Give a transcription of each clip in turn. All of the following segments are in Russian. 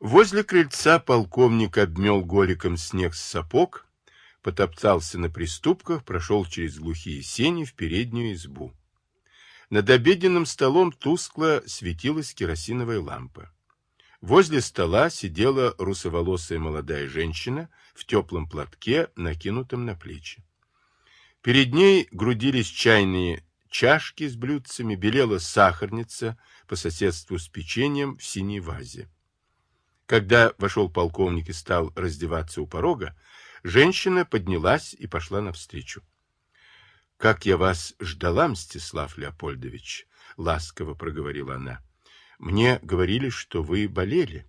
Возле крыльца полковник обмел голиком снег с сапог, потоптался на приступках, прошел через глухие сени в переднюю избу. Над обеденным столом тускло светилась керосиновая лампа. Возле стола сидела русоволосая молодая женщина в теплом платке, накинутом на плечи. Перед ней грудились чайные чашки с блюдцами, белела сахарница по соседству с печеньем в синей вазе. Когда вошел полковник и стал раздеваться у порога, женщина поднялась и пошла навстречу. — Как я вас ждала, Мстислав Леопольдович, — ласково проговорила она. — Мне говорили, что вы болели.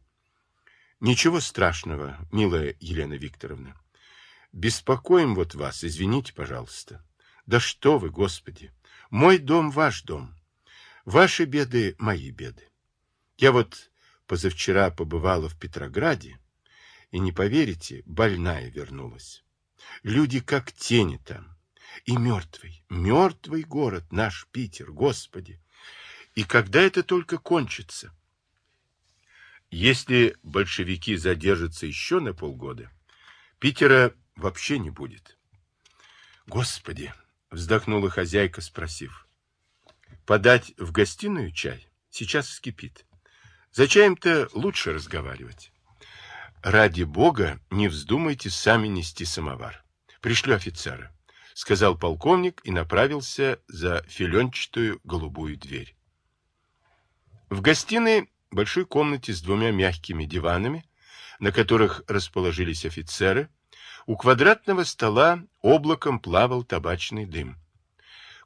— Ничего страшного, милая Елена Викторовна. Беспокоим вот вас, извините, пожалуйста. Да что вы, Господи! Мой дом — ваш дом. Ваши беды — мои беды. Я вот позавчера побывала в Петрограде, и, не поверите, больная вернулась. Люди как тени там. И мертвый, мертвый город наш Питер, Господи! И когда это только кончится? Если большевики задержатся еще на полгода, Питера вообще не будет. Господи! Вздохнула хозяйка, спросив. Подать в гостиную чай? Сейчас вскипит. За чаем-то лучше разговаривать. Ради бога, не вздумайте сами нести самовар. Пришлю офицера сказал полковник и направился за филенчатую голубую дверь. В гостиной, большой комнате с двумя мягкими диванами, на которых расположились офицеры, у квадратного стола облаком плавал табачный дым.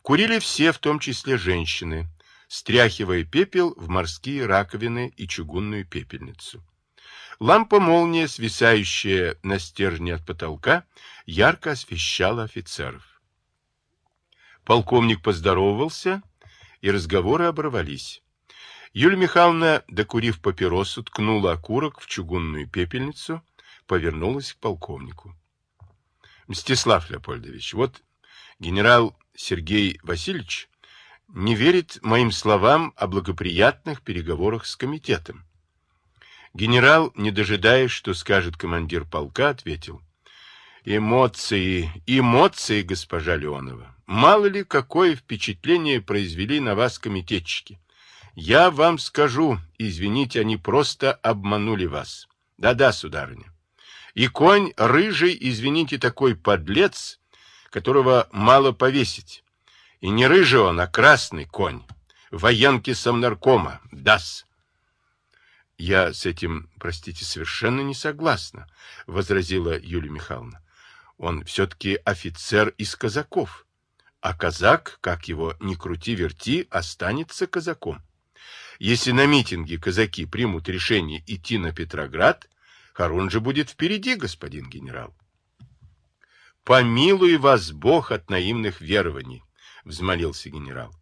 Курили все, в том числе женщины, стряхивая пепел в морские раковины и чугунную пепельницу. Лампа-молния, свисающая на стержне от потолка, ярко освещала офицеров. Полковник поздоровался, и разговоры оборвались. Юлия Михайловна, докурив папиросу, ткнула окурок в чугунную пепельницу, повернулась к полковнику. Мстислав Леопольдович, вот генерал Сергей Васильевич не верит моим словам о благоприятных переговорах с комитетом. Генерал, не дожидаясь, что скажет командир полка, ответил. Эмоции, эмоции, госпожа Леонова. Мало ли, какое впечатление произвели на вас комитетчики. Я вам скажу, извините, они просто обманули вас. Да-да, сударыня. И конь рыжий, извините, такой подлец, которого мало повесить. И не рыжий он, а красный конь. Военки совнаркома. Дас. Я с этим, простите, совершенно не согласна, возразила Юлия Михайловна. Он все-таки офицер из казаков. А казак, как его ни крути-верти, останется казаком. Если на митинге казаки примут решение идти на Петроград, Харун же будет впереди, господин генерал. «Помилуй вас Бог от наивных верований», — взмолился генерал.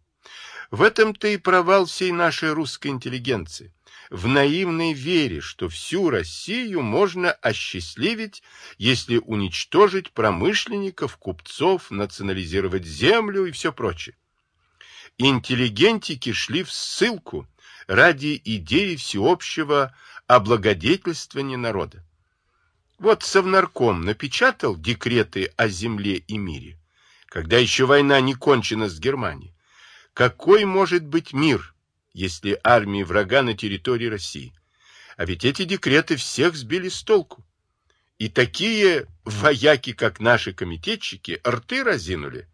«В этом-то и провал всей нашей русской интеллигенции в наивной вере, что всю Россию можно осчастливить, если уничтожить промышленников, купцов, национализировать землю и все прочее. Интеллигентики шли в ссылку ради идеи всеобщего облагодетельствования народа. Вот Совнарком напечатал декреты о земле и мире, когда еще война не кончена с Германией. Какой может быть мир, если армии врага на территории России. А ведь эти декреты всех сбили с толку. И такие вояки, как наши комитетчики, рты разинули.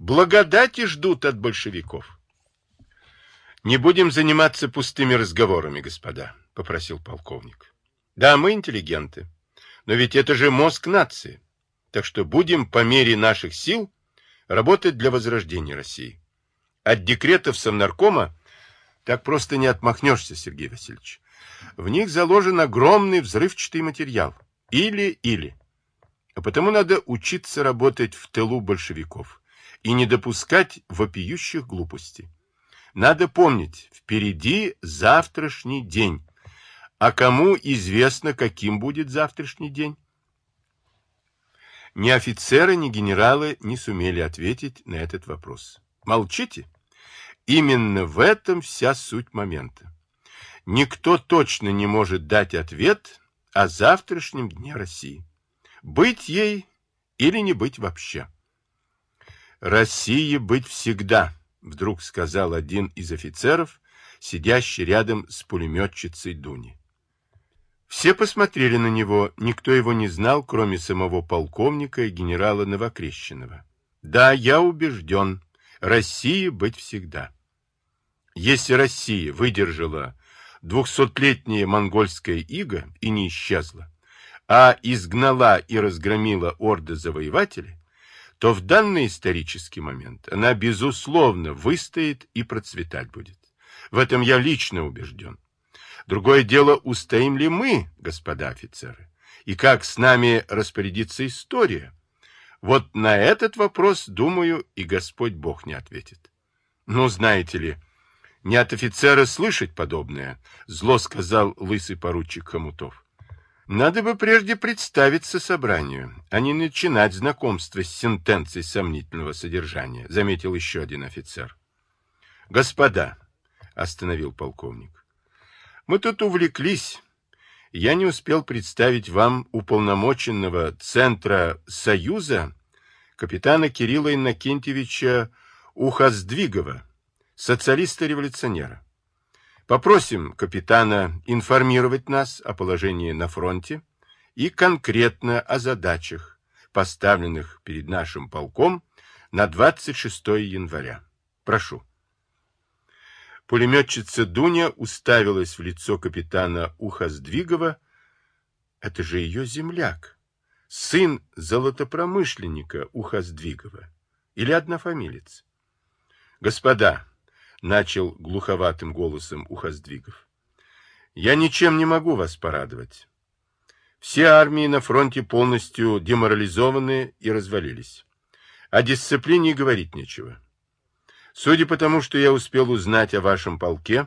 Благодати ждут от большевиков. Не будем заниматься пустыми разговорами, господа, попросил полковник. Да, мы интеллигенты, но ведь это же мозг нации. Так что будем по мере наших сил работать для возрождения России. От декретов Совнаркома так просто не отмахнешься, Сергей Васильевич. В них заложен огромный взрывчатый материал. Или-или. А потому надо учиться работать в тылу большевиков и не допускать вопиющих глупостей. Надо помнить, впереди завтрашний день. А кому известно, каким будет завтрашний день? Ни офицеры, ни генералы не сумели ответить на этот вопрос. Молчите? Именно в этом вся суть момента. никто точно не может дать ответ о завтрашнем дне России. Быть ей или не быть вообще. России быть всегда, вдруг сказал один из офицеров, сидящий рядом с пулеметчицей Дуни. Все посмотрели на него, никто его не знал, кроме самого полковника и генерала Новокрещенного. Да, я убежден, России быть всегда. Если Россия выдержала двухсотлетнее монгольское иго и не исчезла, а изгнала и разгромила орды завоевателей, то в данный исторический момент она, безусловно, выстоит и процветать будет. В этом я лично убежден. Другое дело, устоим ли мы, господа офицеры, и как с нами распорядится история. Вот на этот вопрос, думаю, и Господь Бог не ответит. Ну, знаете ли, не от офицера слышать подобное, зло сказал лысый поручик Хомутов. Надо бы прежде представиться собранию, а не начинать знакомство с сентенцией сомнительного содержания, заметил еще один офицер. Господа, остановил полковник, мы тут увлеклись. Я не успел представить вам уполномоченного Центра Союза капитана Кирилла Иннокентьевича Ухоздвигова, социалиста-революционера. Попросим капитана информировать нас о положении на фронте и конкретно о задачах, поставленных перед нашим полком на 26 января. Прошу. Пулеметчица Дуня уставилась в лицо капитана Ухоздвигова. Это же ее земляк, сын золотопромышленника Ухоздвигова или однофамилец. Господа, начал глуховатым голосом Ухоздвигов. Я ничем не могу вас порадовать. Все армии на фронте полностью деморализованы и развалились. О дисциплине говорить нечего. Судя по тому, что я успел узнать о вашем полке,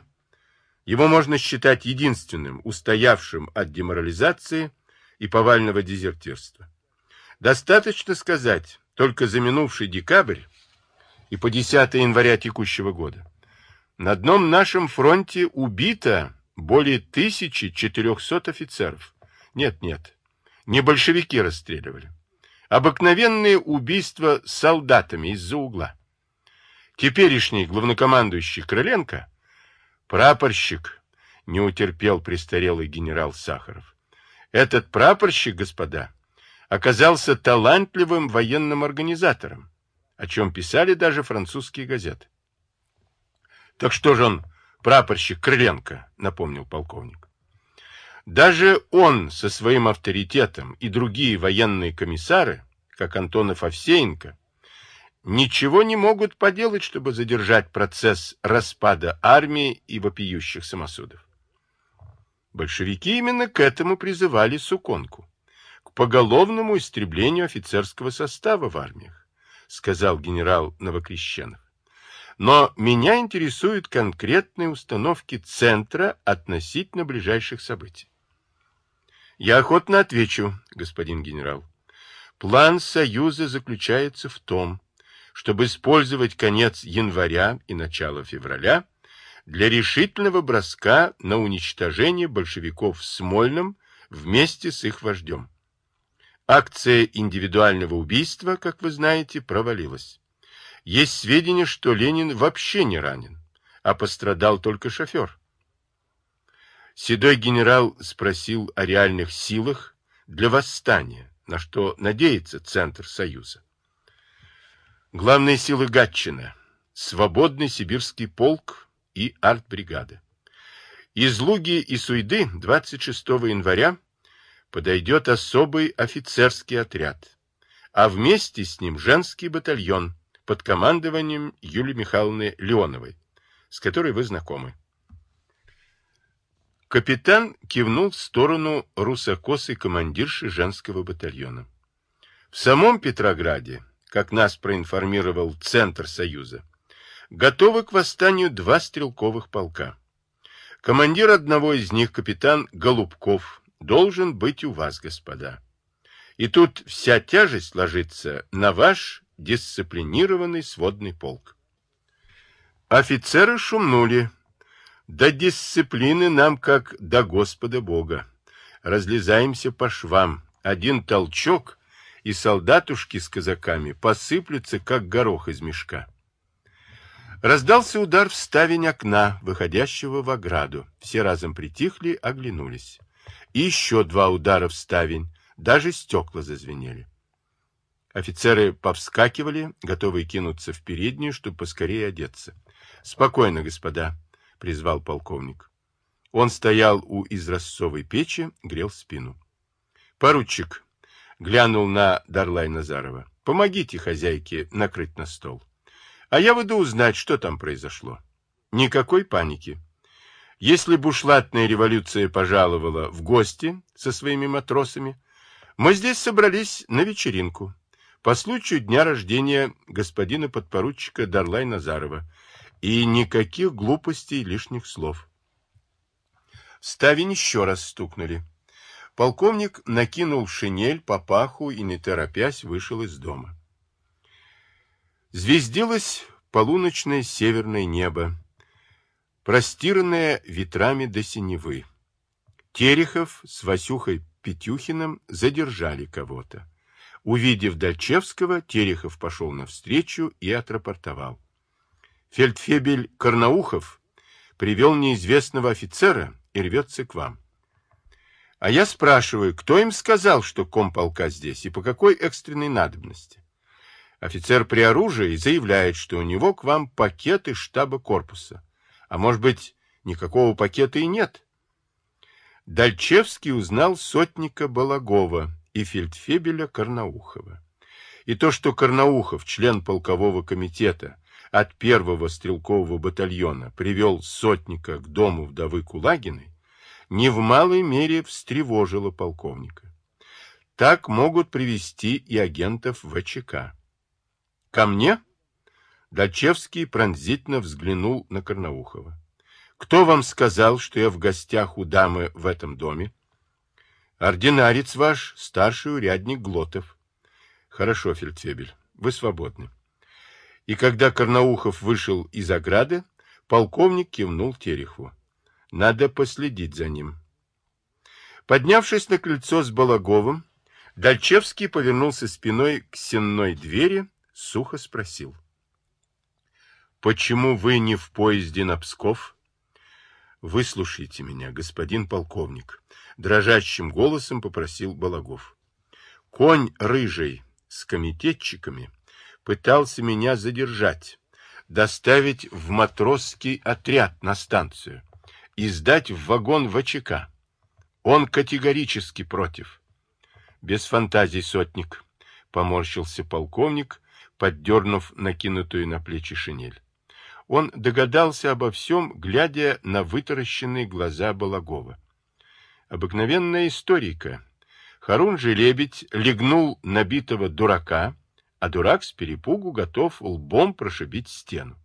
его можно считать единственным, устоявшим от деморализации и повального дезертирства. Достаточно сказать, только за минувший декабрь и по 10 января текущего года на одном нашем фронте убито более 1400 офицеров. Нет, нет, не большевики расстреливали. Обыкновенные убийства солдатами из-за угла. Теперешний главнокомандующий Крыленко, прапорщик, не утерпел престарелый генерал Сахаров. Этот прапорщик, господа, оказался талантливым военным организатором, о чем писали даже французские газеты. Так что же он, прапорщик Крыленко, напомнил полковник. Даже он со своим авторитетом и другие военные комиссары, как Антонов Овсеенко, ничего не могут поделать, чтобы задержать процесс распада армии и вопиющих самосудов. Большевики именно к этому призывали Суконку, к поголовному истреблению офицерского состава в армиях, сказал генерал Новокрещенов. Но меня интересуют конкретные установки Центра относительно ближайших событий. Я охотно отвечу, господин генерал. План Союза заключается в том, чтобы использовать конец января и начало февраля для решительного броска на уничтожение большевиков в Смольном вместе с их вождем. Акция индивидуального убийства, как вы знаете, провалилась. Есть сведения, что Ленин вообще не ранен, а пострадал только шофер. Седой генерал спросил о реальных силах для восстания, на что надеется Центр Союза. Главные силы Гатчина, свободный сибирский полк и артбригада. Из Луги и Суйды 26 января подойдет особый офицерский отряд, а вместе с ним женский батальон под командованием Юлии Михайловны Леоновой, с которой вы знакомы. Капитан кивнул в сторону русокосой командирши женского батальона. В самом Петрограде, как нас проинформировал Центр Союза, готовы к восстанию два стрелковых полка. Командир одного из них, капитан Голубков, должен быть у вас, господа. И тут вся тяжесть ложится на ваш дисциплинированный сводный полк. Офицеры шумнули. До дисциплины нам как до Господа Бога. Разлезаемся по швам. Один толчок, и солдатушки с казаками посыплются, как горох из мешка. Раздался удар в ставень окна, выходящего в ограду. Все разом притихли, оглянулись. И еще два удара в ставень, даже стекла зазвенели. Офицеры повскакивали, готовые кинуться в переднюю, чтобы поскорее одеться. — Спокойно, господа, — призвал полковник. Он стоял у изразцовой печи, грел спину. — Поручик, — глянул на Дарлай Назарова, — помогите хозяйке накрыть на стол. А я выйду узнать, что там произошло. Никакой паники. Если бушлатная революция пожаловала в гости со своими матросами, мы здесь собрались на вечеринку по случаю дня рождения господина подпоручика Дарлай Назарова. И никаких глупостей лишних слов. Ставень еще раз стукнули. Полковник накинул шинель, папаху и, не торопясь, вышел из дома. Звездилось полуночное северное небо, простиранное ветрами до синевы. Терехов с Васюхой Петюхиным задержали кого-то. Увидев Дальчевского, Терехов пошел навстречу и отрапортовал. Фельдфебель Карнаухов привел неизвестного офицера и рвется к вам. А я спрашиваю, кто им сказал, что комполка здесь и по какой экстренной надобности? Офицер при оружии заявляет, что у него к вам пакет из штаба корпуса. А может быть, никакого пакета и нет? Дальчевский узнал сотника Балагова, и фельдфебеля Карнаухова. И то, что Карнаухов, член полкового комитета от первого стрелкового батальона, привел сотника к дому вдовы Кулагиной, не в малой мере встревожило полковника. Так могут привести и агентов ВЧК. «Ко мне?» Дачевский пронзительно взглянул на Карнаухова. «Кто вам сказал, что я в гостях у дамы в этом доме?» Ординарец ваш, старший урядник Глотов. Хорошо, фельдфебель, вы свободны. И когда Карнаухов вышел из ограды, полковник кивнул Тереху. Надо последить за ним. Поднявшись на крыльцо с Балаговым, Дальчевский повернулся спиной к сенной двери, сухо спросил. «Почему вы не в поезде на Псков?» «Выслушайте меня, господин полковник», — дрожащим голосом попросил Балагов. «Конь рыжий с комитетчиками пытался меня задержать, доставить в матросский отряд на станцию и сдать в вагон ВЧК. Он категорически против». «Без фантазий, сотник», — поморщился полковник, поддернув накинутую на плечи шинель. Он догадался обо всем, глядя на вытаращенные глаза Балагова. Обыкновенная историка. Харун же лебедь легнул набитого дурака, а дурак с перепугу готов лбом прошибить стену.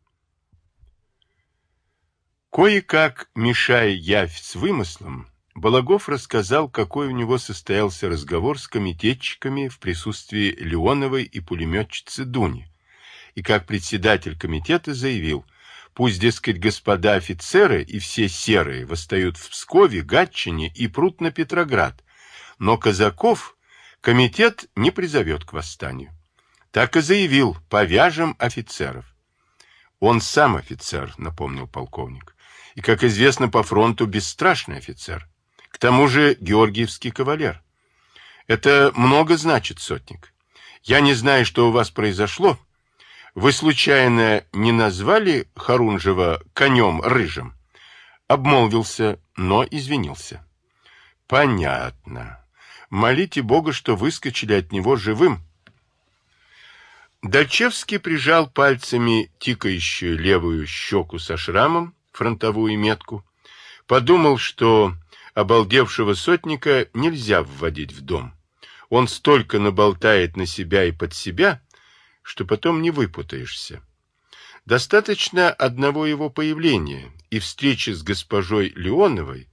Кое-как, мешая явь с вымыслом, Балагов рассказал, какой у него состоялся разговор с комитетчиками в присутствии Леоновой и пулеметчицы Дуни, и как председатель комитета заявил – Пусть, дескать, господа офицеры и все серые восстают в Пскове, Гатчине и прут на Петроград, но казаков комитет не призовет к восстанию. Так и заявил, повяжем офицеров. Он сам офицер, напомнил полковник, и, как известно, по фронту бесстрашный офицер. К тому же георгиевский кавалер. Это много значит, сотник. Я не знаю, что у вас произошло, вы случайно не назвали Харунжева конем рыжим? Обмолвился, но извинился. Понятно. Молите Бога, что выскочили от него живым. Дальчевский прижал пальцами тикающую левую щеку со шрамом, фронтовую метку, подумал, что обалдевшего сотника нельзя вводить в дом. Он столько наболтает на себя и под себя, что потом не выпутаешься. Достаточно одного его появления и встречи с госпожой Леоновой,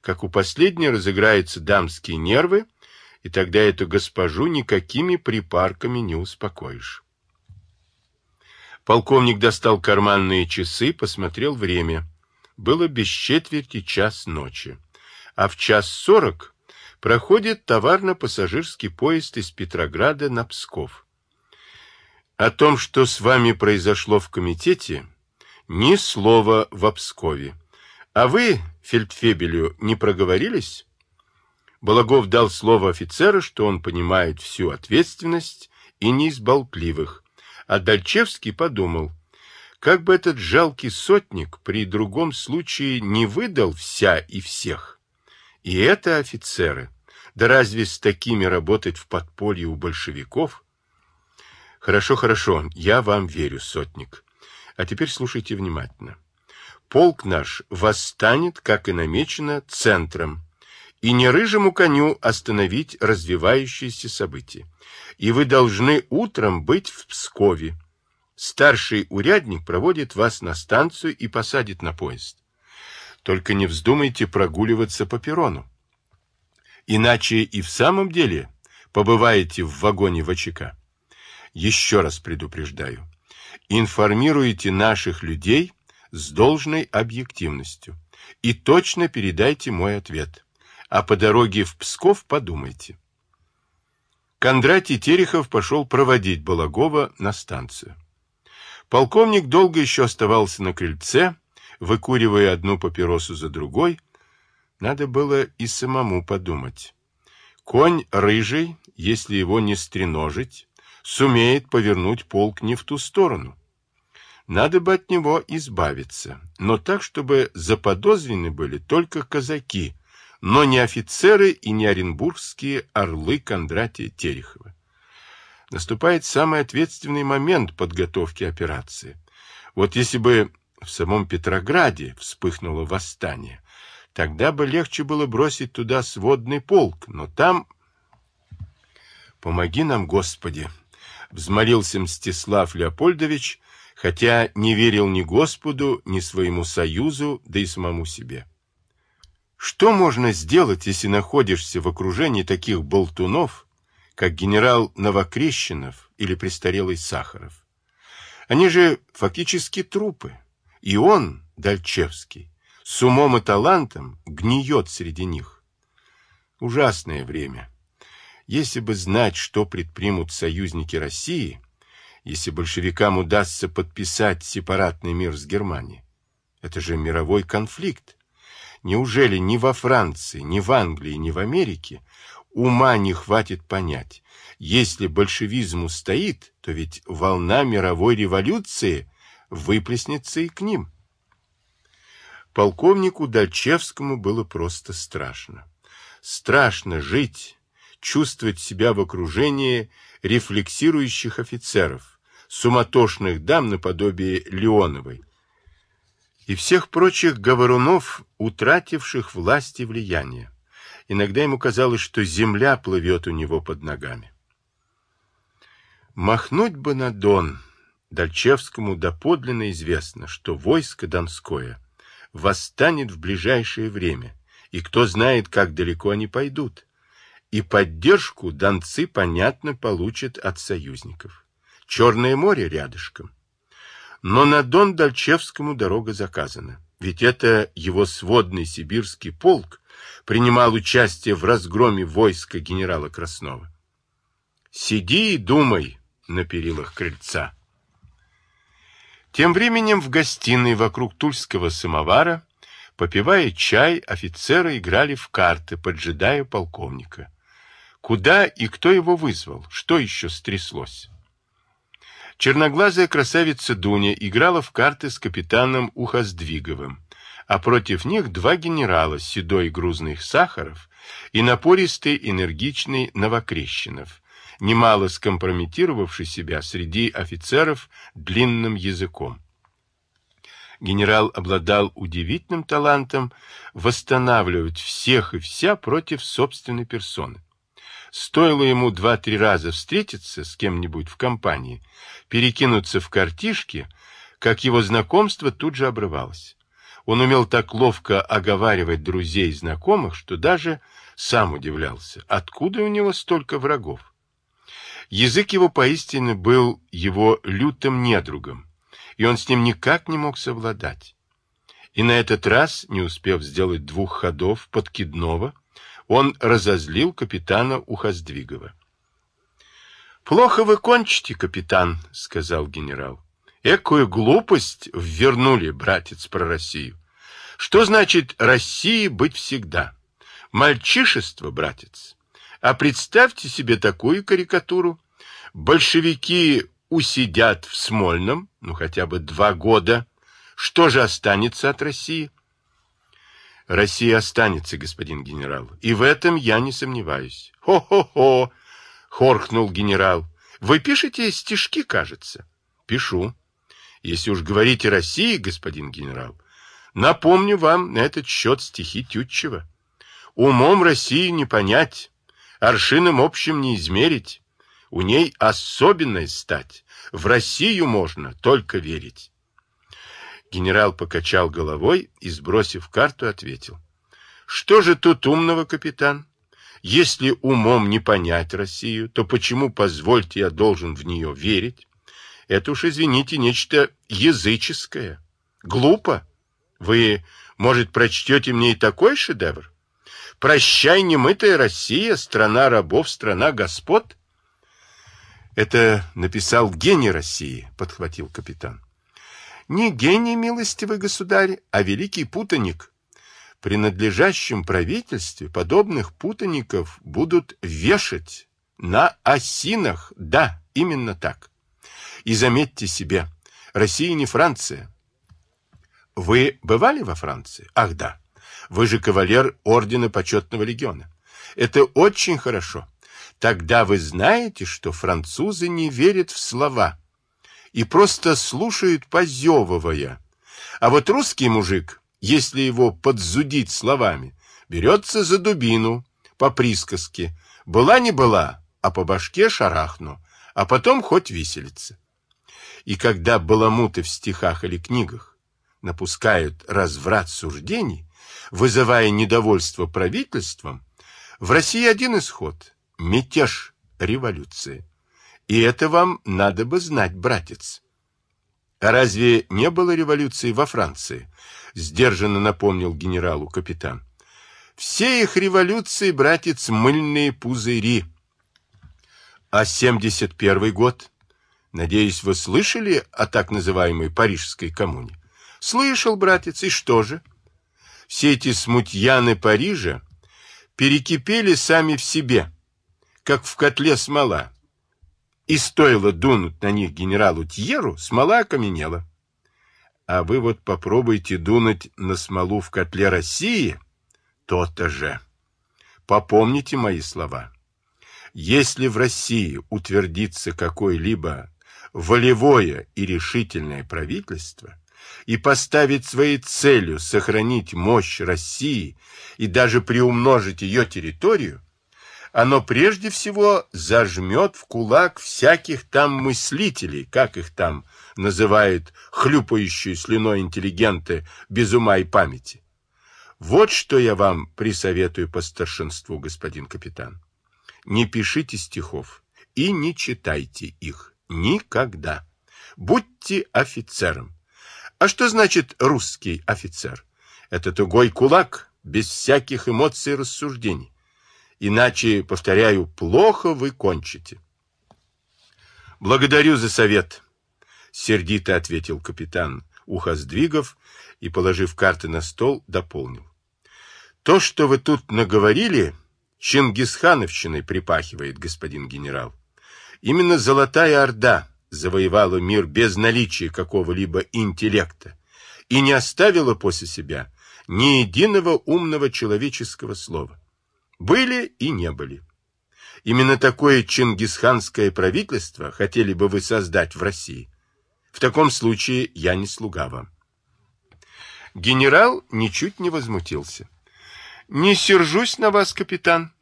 как у последней разыграются дамские нервы, и тогда эту госпожу никакими припарками не успокоишь. Полковник достал карманные часы, посмотрел время. было без четверти час ночи, а в час сорок проходит товарно-пассажирский поезд из Петрограда на Псков. О том, что с вами произошло в комитете, ни слова в Пскове. А вы, фельдфебелю, не проговорились? Балагов дал слово офицера, что он понимает всю ответственность и не из болтливых, а Дальчевский подумал, как бы этот жалкий сотник при другом случае не выдал вся и всех. И это офицеры. Да разве с такими работать в подполье у большевиков? Хорошо, хорошо, я вам верю, сотник. А теперь слушайте внимательно. Полк наш восстанет, как и намечено, центром, и не рыжему коню остановить развивающиеся события. И вы должны утром быть в Пскове. Старший урядник проводит вас на станцию и посадит на поезд. Только не вздумайте прогуливаться по перрону. Иначе и в самом деле побываете в вагоне ВЧК. Еще раз предупреждаю. Информируйте наших людей с должной объективностью и точно передайте мой ответ а по дороге в Псков подумайте. Кондратий Терехов пошел проводить Балагова на станцию. Полковник долго еще оставался на крыльце, выкуривая одну папиросу за другой. Надо было и самому подумать. Конь рыжий, если его не стреножить, сумеет повернуть полк не в ту сторону. Надо бы от него избавиться, но так, чтобы заподозрены были только казаки, но не офицеры и не оренбургские орлы Кондратия Терехова. Наступает самый ответственный момент подготовки операции. Вот если бы в самом Петрограде вспыхнуло восстание, тогда бы легче было бросить туда сводный полк, но там... «Помоги нам, Господи!» — взмолился Мстислав Леопольдович, хотя не верил ни Господу, ни своему союзу, да и самому себе. Что можно сделать, если находишься в окружении таких болтунов, как генерал Новокрещенов или престарелый Сахаров? Они же фактически трупы. И он, Дальчевский, с умом и талантом гниет среди них. Ужасное время. Если бы знать, что предпримут союзники России, если большевикам удастся подписать сепаратный мир с Германией, это же мировой конфликт. Неужели ни во Франции, ни в Англии, ни в Америке ума не хватит понять, если большевизм устоит, то ведь волна мировой революции выплеснется и к ним. Полковнику Дальчевскому было просто страшно. Страшно жить, чувствовать себя в окружении рефлексирующих офицеров, суматошных дам наподобие Леоновой, и всех прочих говорунов, утративших власть и влияние. Иногда ему казалось, что земля плывет у него под ногами. Махнуть бы на Дон. Дальчевскому доподлинно известно, что войско Донское восстанет в ближайшее время, и кто знает, как далеко они пойдут. И поддержку донцы, понятно, получат от союзников. Черное море рядышком. Но на Дон Дальчевскому дорога заказана. Ведь это его сводный сибирский полк принимал участие в разгроме войска генерала Краснова. «Сиди и думай» на перилах крыльца. Тем временем в гостиной вокруг тульского самовара, попивая чай, офицеры играли в карты, поджидая полковника. Куда и кто его вызвал? Что еще стряслось? Черноглазая красавица Дуня играла в карты с капитаном Ухоздвиговым, а против них два генерала, седой и грузный Сахаров и напористый энергичный Новокрещенов, немало скомпрометировавший себя среди офицеров длинным языком. Генерал обладал удивительным талантом восстанавливать всех и вся против собственной персоны. Стоило ему два-три раза встретиться с кем-нибудь в компании, перекинуться в картишки, как его знакомство тут же обрывалось. Он умел так ловко оговаривать друзей и знакомых, что даже сам удивлялся, откуда у него столько врагов. Язык его поистине был его лютым недругом, и он с ним никак не мог совладать. И на этот раз, не успев сделать двух ходов подкидного, он разозлил капитана Ухоздвигова. «Плохо вы кончите, капитан», — сказал генерал. «Экую глупость ввернули, братец, про Россию. Что значит России быть всегда? Мальчишество, братец. А представьте себе такую карикатуру. Большевики усидят в Смольном, ну хотя бы два года. Что же останется от России? Россия останется, господин генерал, и в этом я не сомневаюсь. Хо-хо-хо, хоркнул генерал. Вы пишете стишки, кажется? Пишу. Если уж говорите России, господин генерал, напомню вам на этот счет стихи Тютчева. Умом России не понять, аршином общим не измерить. У ней особенная стать. В Россию можно только верить. Генерал покачал головой и, сбросив карту, ответил. Что же тут умного, капитан? Если умом не понять Россию, то почему, позвольте, я должен в нее верить? Это уж, извините, нечто языческое. Глупо. Вы, может, прочтете мне и такой шедевр? Прощай, немытая Россия, страна рабов, страна господ? Это написал гений России, подхватил капитан. Не гений, милостивый государь, а великий путаник. При надлежащем правительстве подобных путаников будут вешать на осинах. Да, именно так. И заметьте себе, Россия не Франция. Вы бывали во Франции? Ах, да. Вы же кавалер Ордена Почетного Легиона. Это очень хорошо. Тогда вы знаете, что французы не верят в слова и просто слушают, позевывая. А вот русский мужик, если его подзудить словами, берется за дубину по присказке. Была не была, а по башке шарахну, а потом хоть виселица. И когда баламуты в стихах или книгах напускают разврат суждений, вызывая недовольство правительством, в России один исход – мятеж революции. И это вам надо бы знать, братец. А разве не было революции во Франции? Сдержанно напомнил генералу капитан. Все их революции, братец, мыльные пузыри. А 71 год? Надеюсь, вы слышали о так называемой Парижской коммуне? Слышал, братец, и что же? Все эти смутьяны Парижа перекипели сами в себе, как в котле смола, и стоило дунуть на них генералу Тьеру, смола окаменела. А вы вот попробуйте дунуть на смолу в котле России, то-то же. Попомните мои слова. Если в России утвердится какое-либо волевое и решительное правительство и поставить своей целью сохранить мощь России и даже приумножить ее территорию, оно прежде всего зажмет в кулак всяких там мыслителей, как их там называют хлюпающие слюной интеллигенты без ума и памяти. Вот что я вам присоветую по старшинству, господин капитан. Не пишите стихов и не читайте их никогда. Будьте офицером. А что значит русский офицер? Это тугой кулак, без всяких эмоций и рассуждений. Иначе, повторяю, плохо вы кончите. Благодарю за совет, сердито ответил капитан Ухоздвигов и, положив карты на стол, дополнил. То, что вы тут наговорили, Чингисхановщиной припахивает, господин генерал. Именно Золотая Орда завоевала мир без наличия какого-либо интеллекта и не оставила после себя ни единого умного человеческого слова. Были и не были. Именно такое чингисханское правительство хотели бы вы создать в России. В таком случае я не слуга вам. Генерал ничуть не возмутился. Не сержусь на вас, капитан.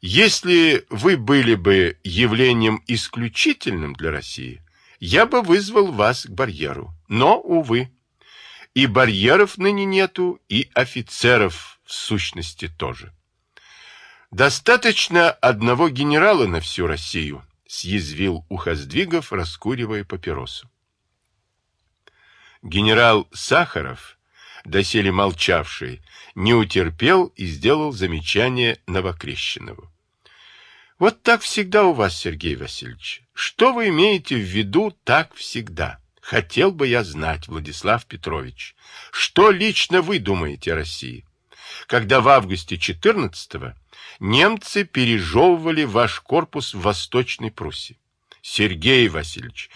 Если вы были бы явлением исключительным для России, я бы вызвал вас к барьеру. Но, увы, и барьеров ныне нету, и офицеров в сущности тоже. Достаточно одного генерала на всю Россию, съязвил Ухоздвигов, раскуривая папиросу. Генерал Сахаров доселе молчавший, не утерпел и сделал замечание Новокрещенову. Вот так всегда у вас, Сергей Васильевич. Что вы имеете в виду так всегда? Хотел бы я знать, Владислав Петрович, что лично вы думаете о России? Когда в августе 14-го немцы пережевывали ваш корпус в Восточной Пруссии. Сергей Васильевич,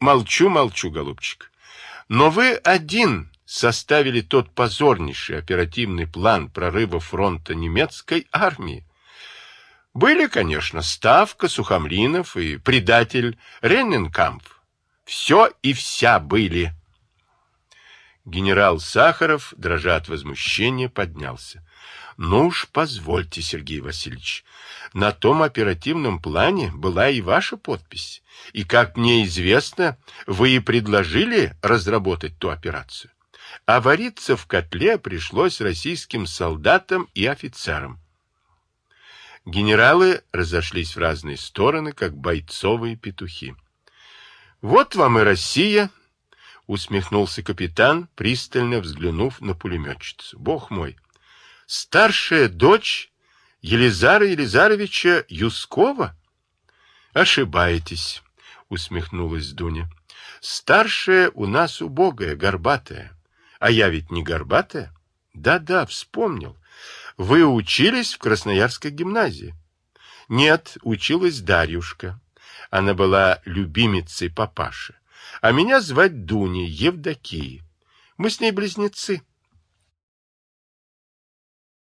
молчу, молчу, голубчик. Но вы один составили тот позорнейший оперативный план прорыва фронта немецкой армии. Были, конечно, Ставка, Сухомлинов и предатель Ренненкампф. Все и вся были. Генерал Сахаров, дрожа от возмущения, поднялся. Ну уж позвольте, Сергей Васильевич, на том оперативном плане была и ваша подпись. И, как мне известно, вы и предложили разработать ту операцию. А вариться в котле пришлось российским солдатам и офицерам. Генералы разошлись в разные стороны, как бойцовые петухи. «Вот вам и Россия!» — усмехнулся капитан, пристально взглянув на пулеметчицу. «Бог мой! Старшая дочь Елизара Елизаровича Юскова?» «Ошибаетесь!» — усмехнулась Дуня. «Старшая у нас убогая, горбатая. А я ведь не горбатая?» «Да-да, вспомнил. Вы учились в Красноярской гимназии?» «Нет, училась Дарьюшка. Она была любимицей папаши. А меня звать Дуня Евдокии. Мы с ней близнецы.